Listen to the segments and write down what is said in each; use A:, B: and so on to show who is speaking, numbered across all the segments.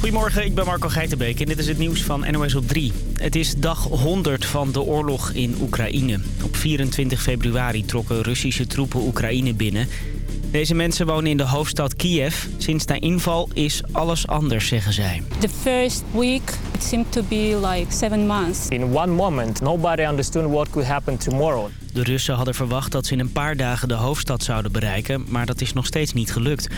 A: Goedemorgen, ik ben Marco Geitenbeek en dit is het nieuws van NOS op 3. Het is dag 100 van de oorlog in Oekraïne. Op 24 februari trokken Russische troepen Oekraïne binnen. Deze mensen wonen in de hoofdstad Kiev. Sinds de inval is alles anders, zeggen zij.
B: The first week it seemed to be like seven months.
C: In one moment, nobody understood what could happen tomorrow.
A: De Russen hadden verwacht dat ze in een paar dagen de hoofdstad zouden bereiken, maar dat is nog steeds niet gelukt.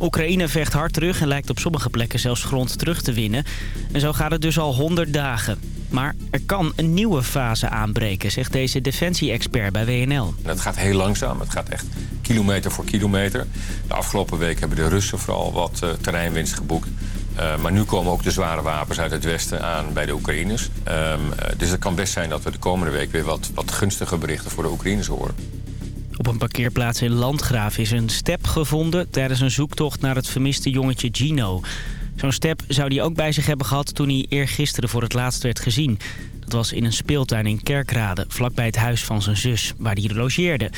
A: Oekraïne vecht hard terug en lijkt op sommige plekken zelfs grond terug te winnen. En zo gaat het dus al 100 dagen. Maar er kan een nieuwe fase aanbreken, zegt deze defensie-expert bij WNL.
D: Het gaat heel langzaam. Het gaat echt kilometer voor kilometer. De afgelopen week hebben de Russen vooral wat uh, terreinwinst geboekt. Uh, maar nu komen ook de zware wapens uit het westen aan bij de Oekraïners. Um, uh, dus het kan best zijn dat we de komende week weer wat, wat gunstige berichten voor de Oekraïners horen.
A: Op een parkeerplaats in Landgraaf is een step gevonden... tijdens een zoektocht naar het vermiste jongetje Gino. Zo'n step zou hij ook bij zich hebben gehad toen hij eergisteren voor het laatst werd gezien. Dat was in een speeltuin in Kerkrade, vlakbij het huis van zijn zus, waar hij logeerde.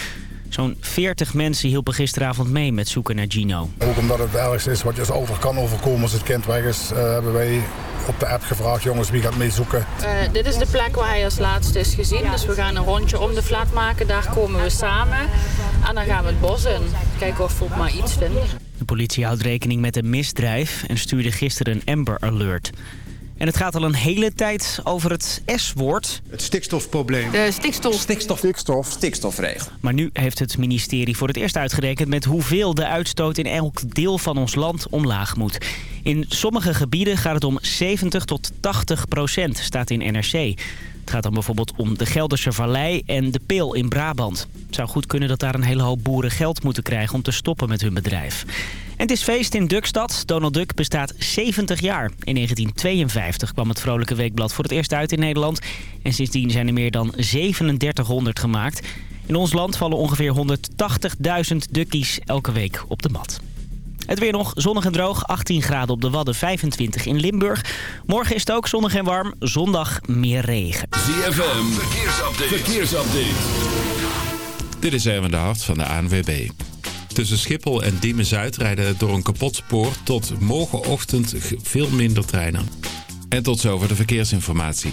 A: Zo'n 40 mensen hielpen gisteravond mee met zoeken naar Gino.
E: Ook omdat het ergste is wat je als ouder kan overkomen als het kind weg is... Uh, hebben wij op de app gevraagd, jongens, wie gaat mee zoeken?
F: Uh, dit is de plek waar hij als laatste is gezien. Dus we gaan een rondje om de flat maken. Daar komen we samen. En dan gaan we het bos in. Kijken of we ook maar iets vinden.
A: De politie houdt rekening met een misdrijf en stuurde gisteren een Amber Alert. En het gaat al een hele tijd over het S-woord.
G: Het stikstofprobleem.
F: De stikstof.
G: Stikstof. Stikstof. Stikstofregel.
A: Maar nu heeft het ministerie voor het eerst uitgerekend... met hoeveel de uitstoot in elk deel van ons land omlaag moet. In sommige gebieden gaat het om 70 tot 80 procent, staat in NRC. Het gaat dan bijvoorbeeld om de Gelderse Vallei en de Peel in Brabant. Het zou goed kunnen dat daar een hele hoop boeren geld moeten krijgen om te stoppen met hun bedrijf. En het is feest in Duckstad. Donald Duck bestaat 70 jaar. In 1952 kwam het Vrolijke Weekblad voor het eerst uit in Nederland. En sindsdien zijn er meer dan 3700 gemaakt. In ons land vallen ongeveer 180.000 duckies elke week op de mat. Het weer nog zonnig en droog. 18 graden op de Wadden, 25 in Limburg. Morgen is het ook zonnig en warm. Zondag meer regen.
H: ZFM, verkeersupdate. verkeersupdate.
I: Dit is Erwin de Hart van de ANWB. Tussen Schiphol en Diemen-Zuid rijden door een kapot spoor tot morgenochtend veel minder treinen. En tot zover de verkeersinformatie.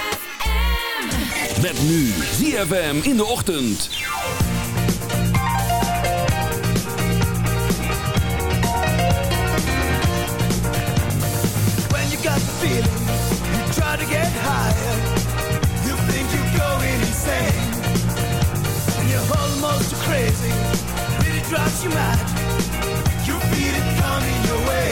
H: Met nu ZFM in de ochtend.
J: When you got the feeling, you try to get higher. You think you're going insane. And you're almost crazy, really drives you mad. You feel it coming your way.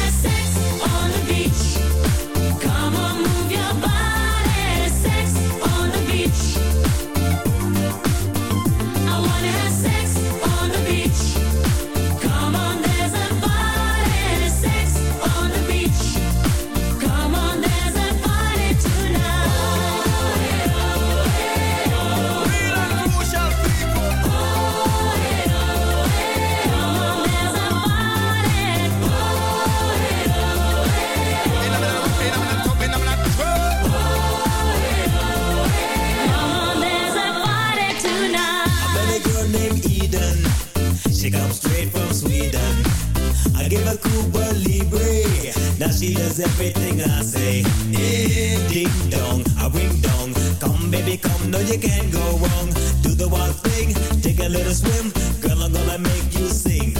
K: she does everything I say. Eh, ding dong, a ring dong. Come baby, come, no you can't go wrong. Do the wild thing, take a little swim. Girl, I'm gonna make you sing.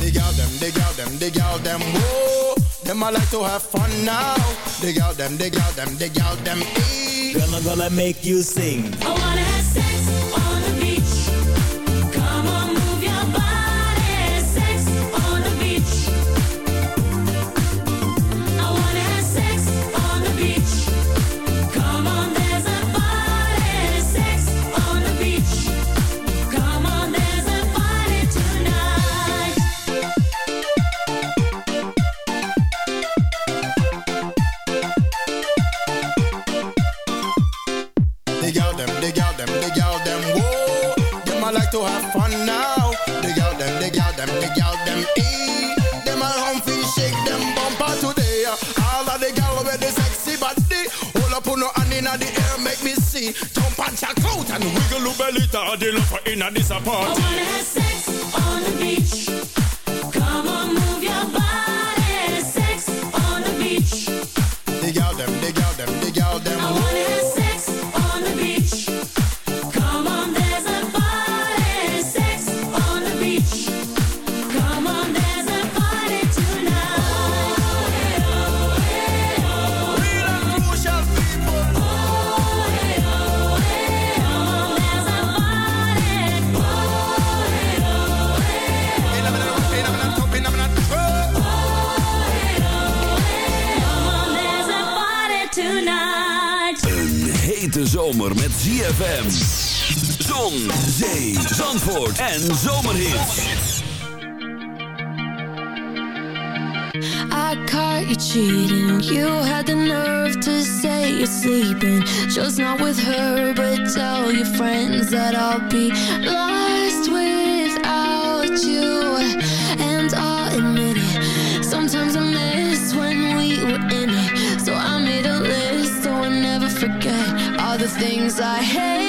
L: Dig out them, dig out them, dig out them, whoa. Them I like to have fun now. Dig out them, dig out them, dig out them, e.
K: Girl, I'm gonna make you sing.
J: I wanna
L: to have fun now. Dig out them, dig out them, dig out them, e. Them a humpy shake them bumper today. All of the gal with the sexy body. Hold up on no hand inna the air, make me see. Jump and check out and wiggle your belly the love inna this
J: I
L: party.
J: wanna have sex on the beach.
H: ZFM. Zon, zee, zandvoort en zomerhits.
M: I caught you cheating. You had the nerve to say you're sleeping. Just not with her, but tell your friends that I'll be lost without things I hate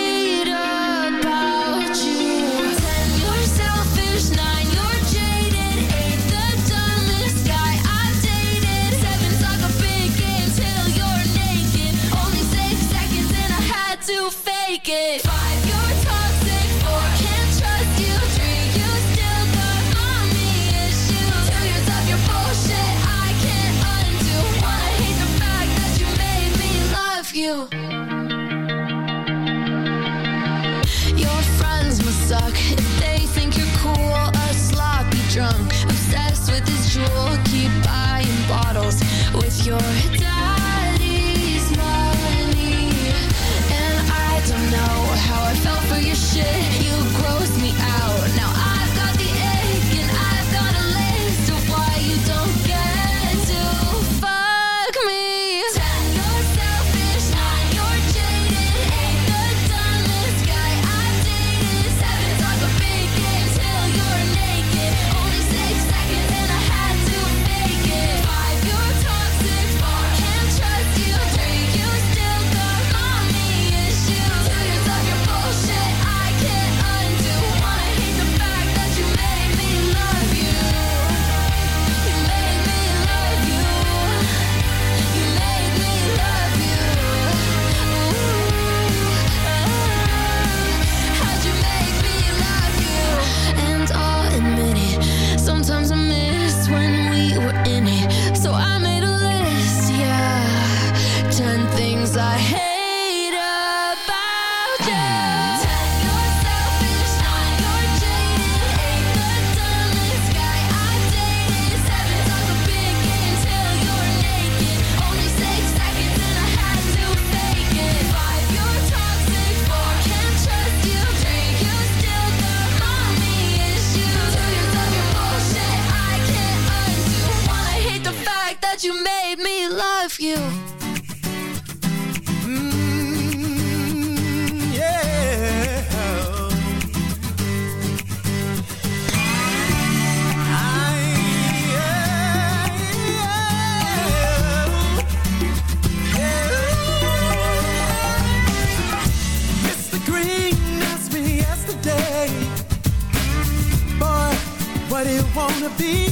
J: be.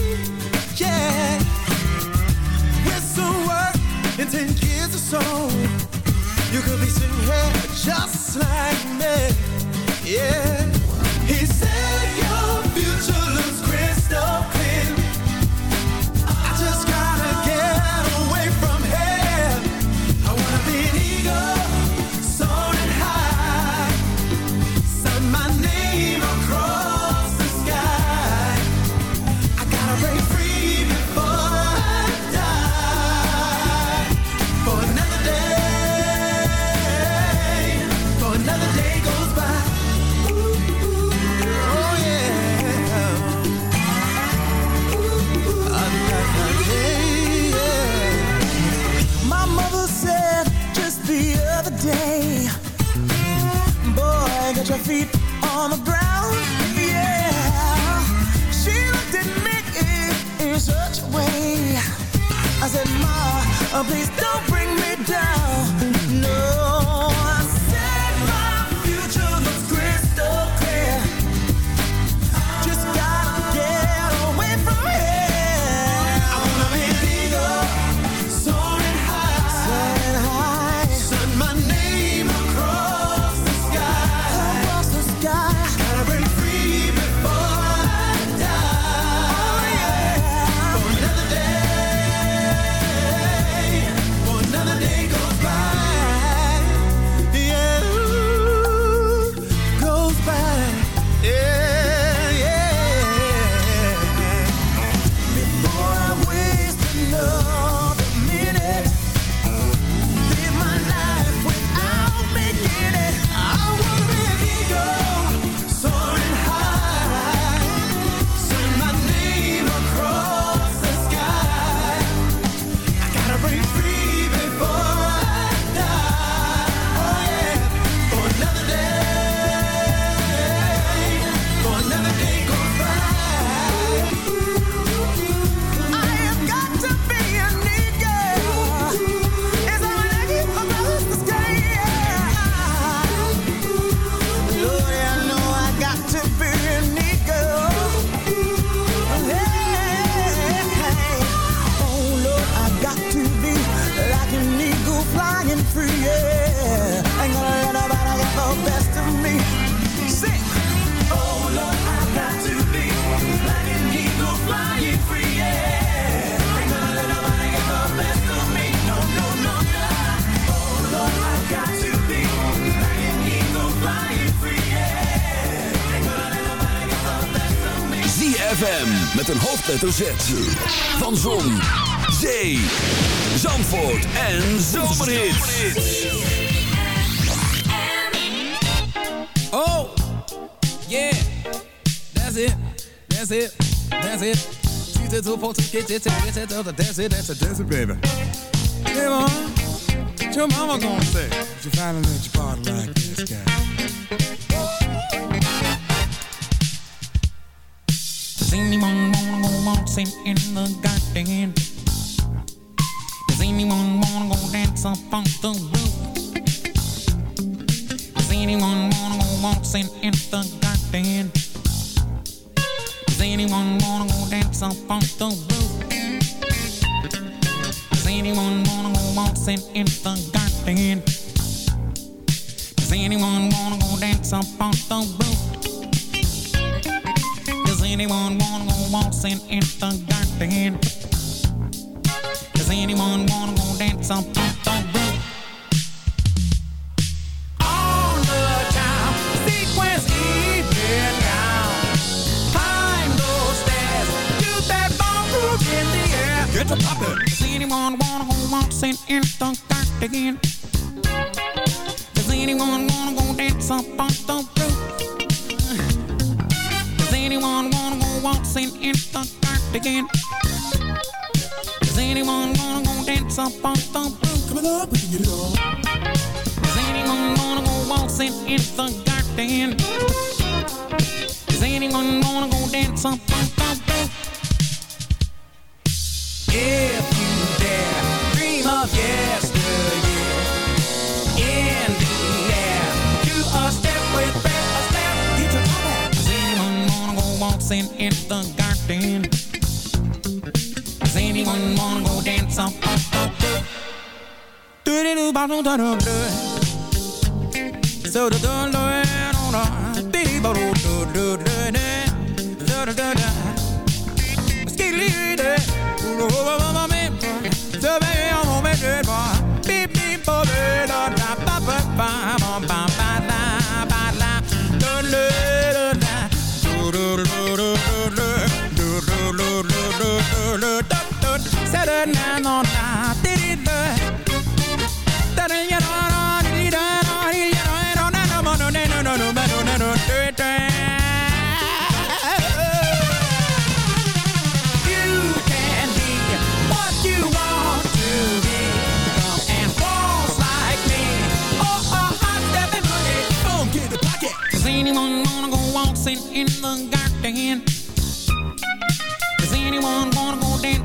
H: Hoofdletter Z. Van Zon, Zee, Zandvoort en Zomerhits.
N: Oh, yeah, that's it, that's it, that's it. She's a two to get it, get it, that's it, that's it, that's it, baby. Hey, mom, what your mama gonna say? She finally let you party like this guy.
O: Does anyone wanna go waltzing in the garden? Does anyone wanna go dance up on the roof? Does anyone wanna go waltzing in the garden? Does anyone wanna go dance up on the roof? Does anyone wanna go waltzing in the garden? Does anyone wanna go dance up on the roof? Anyone wanna go waltzing in the garden? Does anyone wanna go dance up on the roof?
N: On the time, sequence even down. Climb those stairs, do that ballroom in the air. Get to poppin'.
O: Does anyone wanna go waltzing in the garden? Does anyone wanna go dance up on go waltzing in the garden? Does anyone wanna go dance up on the roof?
N: Coming up, we can get it on.
O: Does anyone wanna go waltzing in the garden? Does anyone wanna go dance up on the roof?
N: If you dare, dream of yesteryear. In the air, do a step with Fred Astaire. Get your top hat.
O: Does anyone wanna go waltzing stand. Does anyone wanna go dance up? Do do do ba do da do do. So do do do do do. Dee ba do do do do do do do do. Skilly do do do.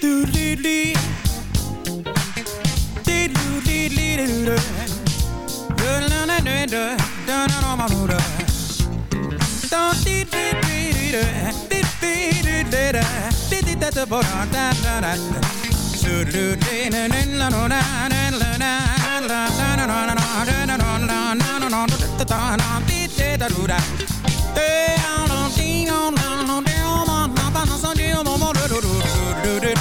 O: do
H: do do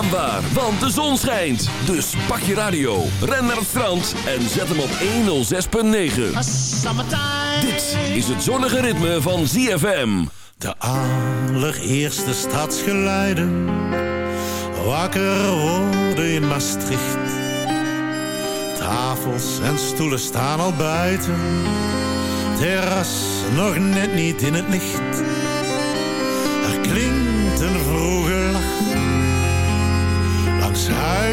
H: naam waar, want de zon schijnt. Dus pak je radio, ren naar het strand en zet hem op 106.9. Dit is het zonnige ritme van ZFM.
P: De allereerste stadsgeluiden. Wakker worden in Maastricht. Tafels en stoelen staan al buiten. Terras nog net niet in het licht.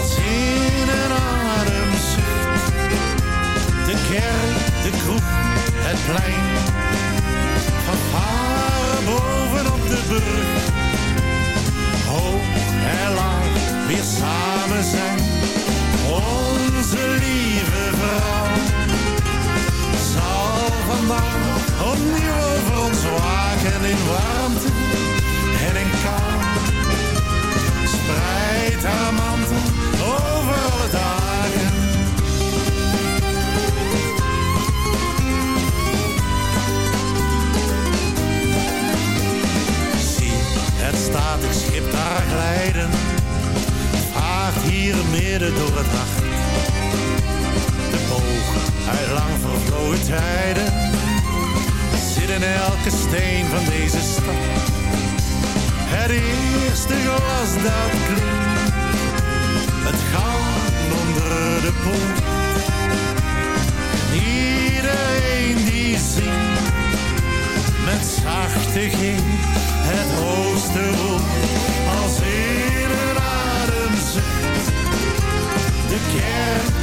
P: Als in een ademzucht, de kerk, de kroeg, het plein. Van varen bovenop de brug, hoog en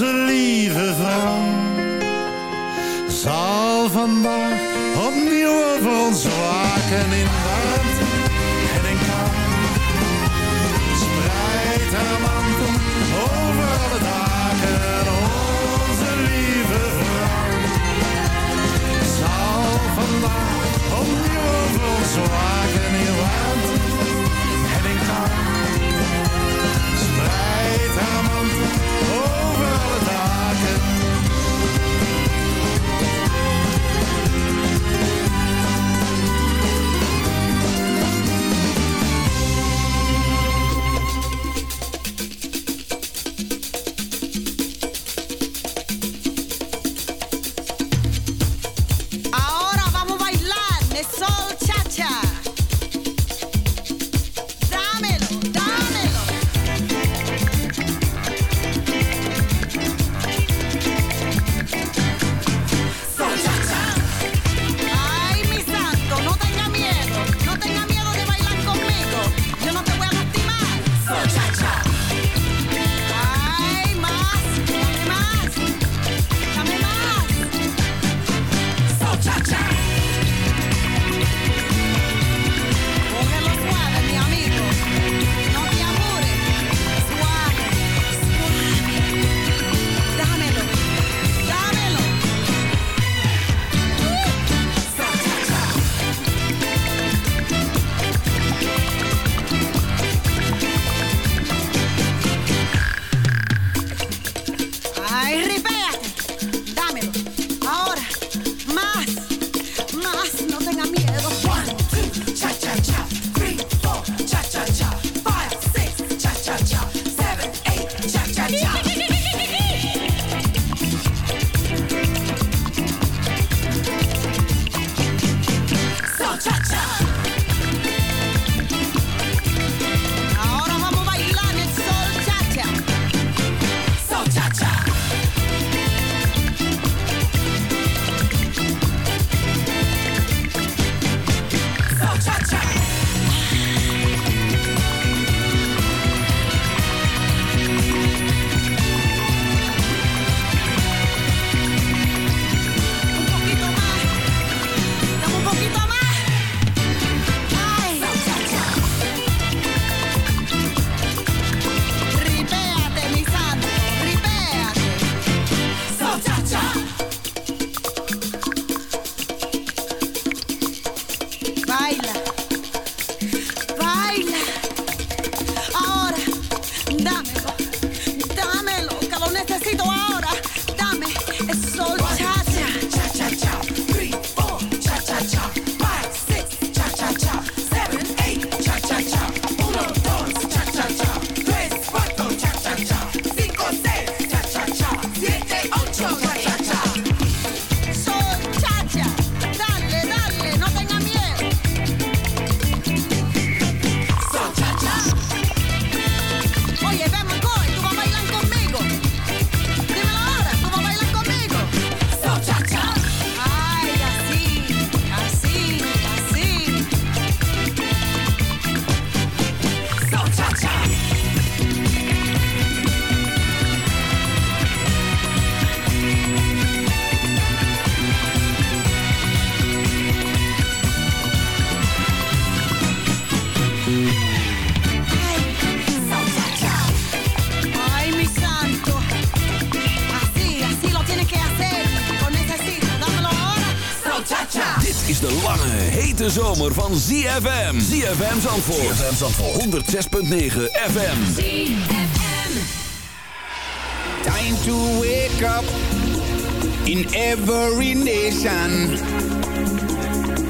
P: Onze lieve vrouw zal vandaag opnieuw over ons waken in warmte en in. Spreid haar mantel over alle dagen, de lange,
H: hete zomer van ZFM. ZFM Zandvoort. ZFM Zandvoort. 106.9 FM. ZFM.
L: Time to wake up in every nation.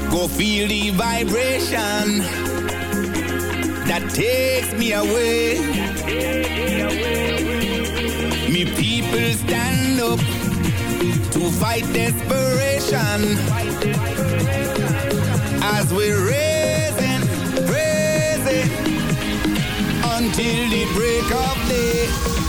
L: Go feel the vibration that takes me away. Me people stand up to fight desperation. Fight desperation. as we're raising, raising until the break of day.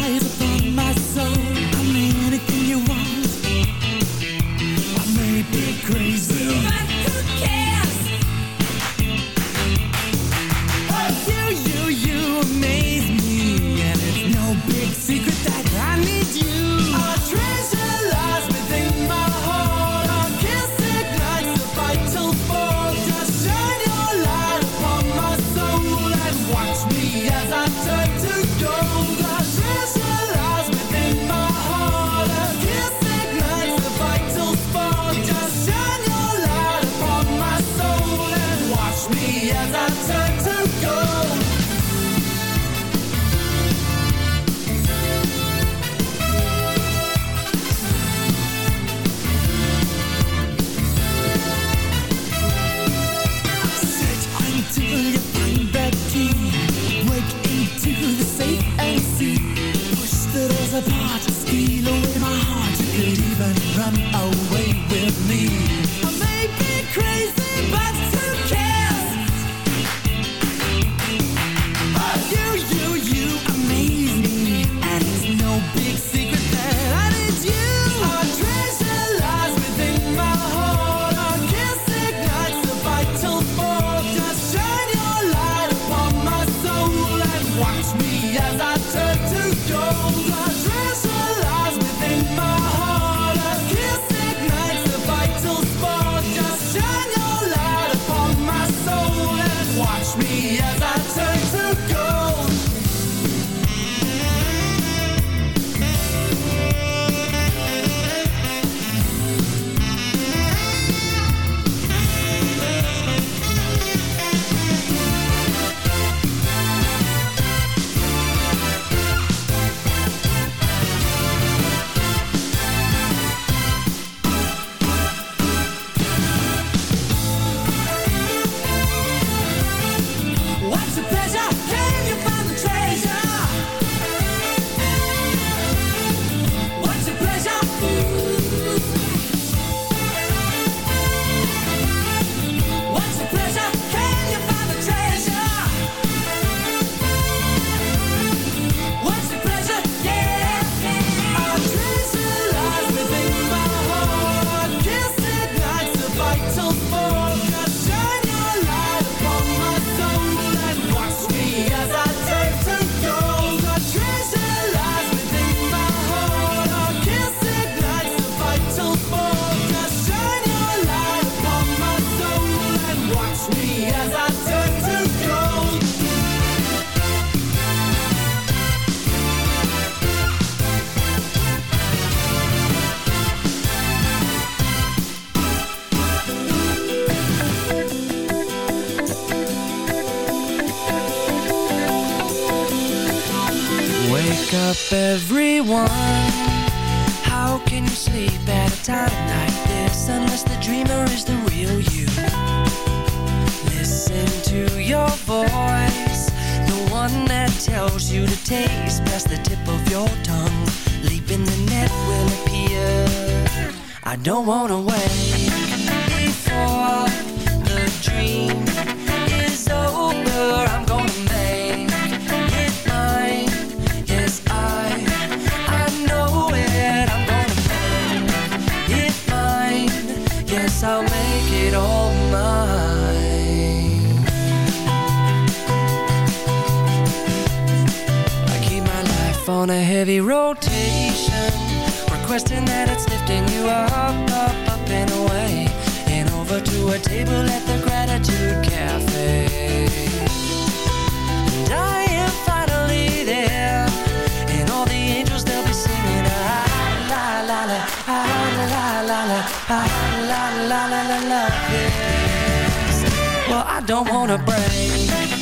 Q: Light
J: your
R: voice. The one that tells you to taste past the tip of your tongue. Leap in the net will appear. I don't wanna wait before the dream is over. I'm gonna make it mine Yes, I, I know it. I'm gonna make it mine. Yes, I'll make it all on a heavy rotation Requesting that it's lifting you up, up, up and away And over to a table at the Gratitude Cafe And I am finally there And all the angels, they'll be singing La la la, la la la la, la la la la la la. Well, I don't wanna brag